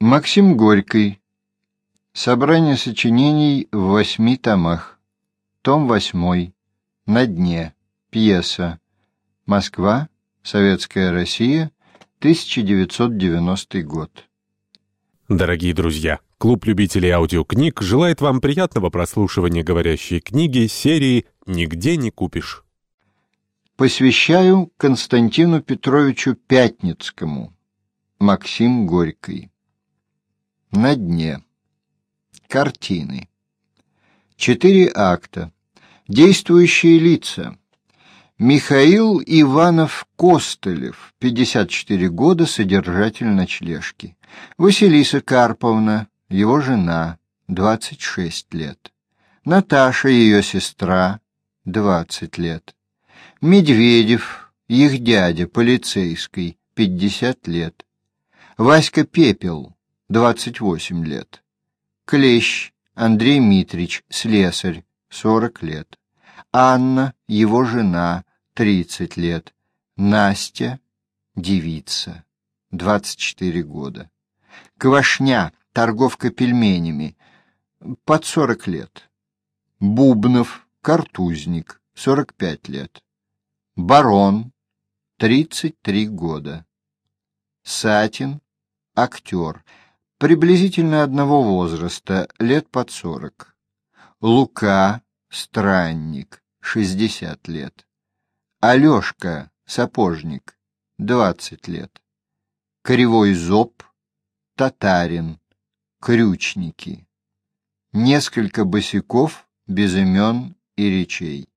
Максим Горький. Собрание сочинений в восьми томах. Том восьмой. На дне. Пьеса. Москва. Советская Россия. 1990 год. Дорогие друзья, клуб любителей аудиокниг желает вам приятного прослушивания говорящей книги серии «Нигде не купишь». Посвящаю Константину Петровичу Пятницкому. Максим Горький. На дне. Картины. Четыре акта. Действующие лица. Михаил Иванов-Костылев, 54 года, содержатель ночлежки. Василиса Карповна, его жена, 26 лет. Наташа, ее сестра, 20 лет. Медведев, их дядя, полицейский, 50 лет. Васька Пепел, 28 лет. Клещ Андрей Митрич, слесарь, 40 лет. Анна, его жена, 30 лет. Настя, девица, 24 года. Квашня, торговка пельменями, под 40 лет. Бубнов, картузник, 45 лет. Барон, 33 года. Сатин, актер, приблизительно одного возраста, лет под 40. Лука, странник, 60 лет. Алешка, сапожник, 20 лет. Кривой зоб, татарин, крючники. Несколько босиков без имен и речей.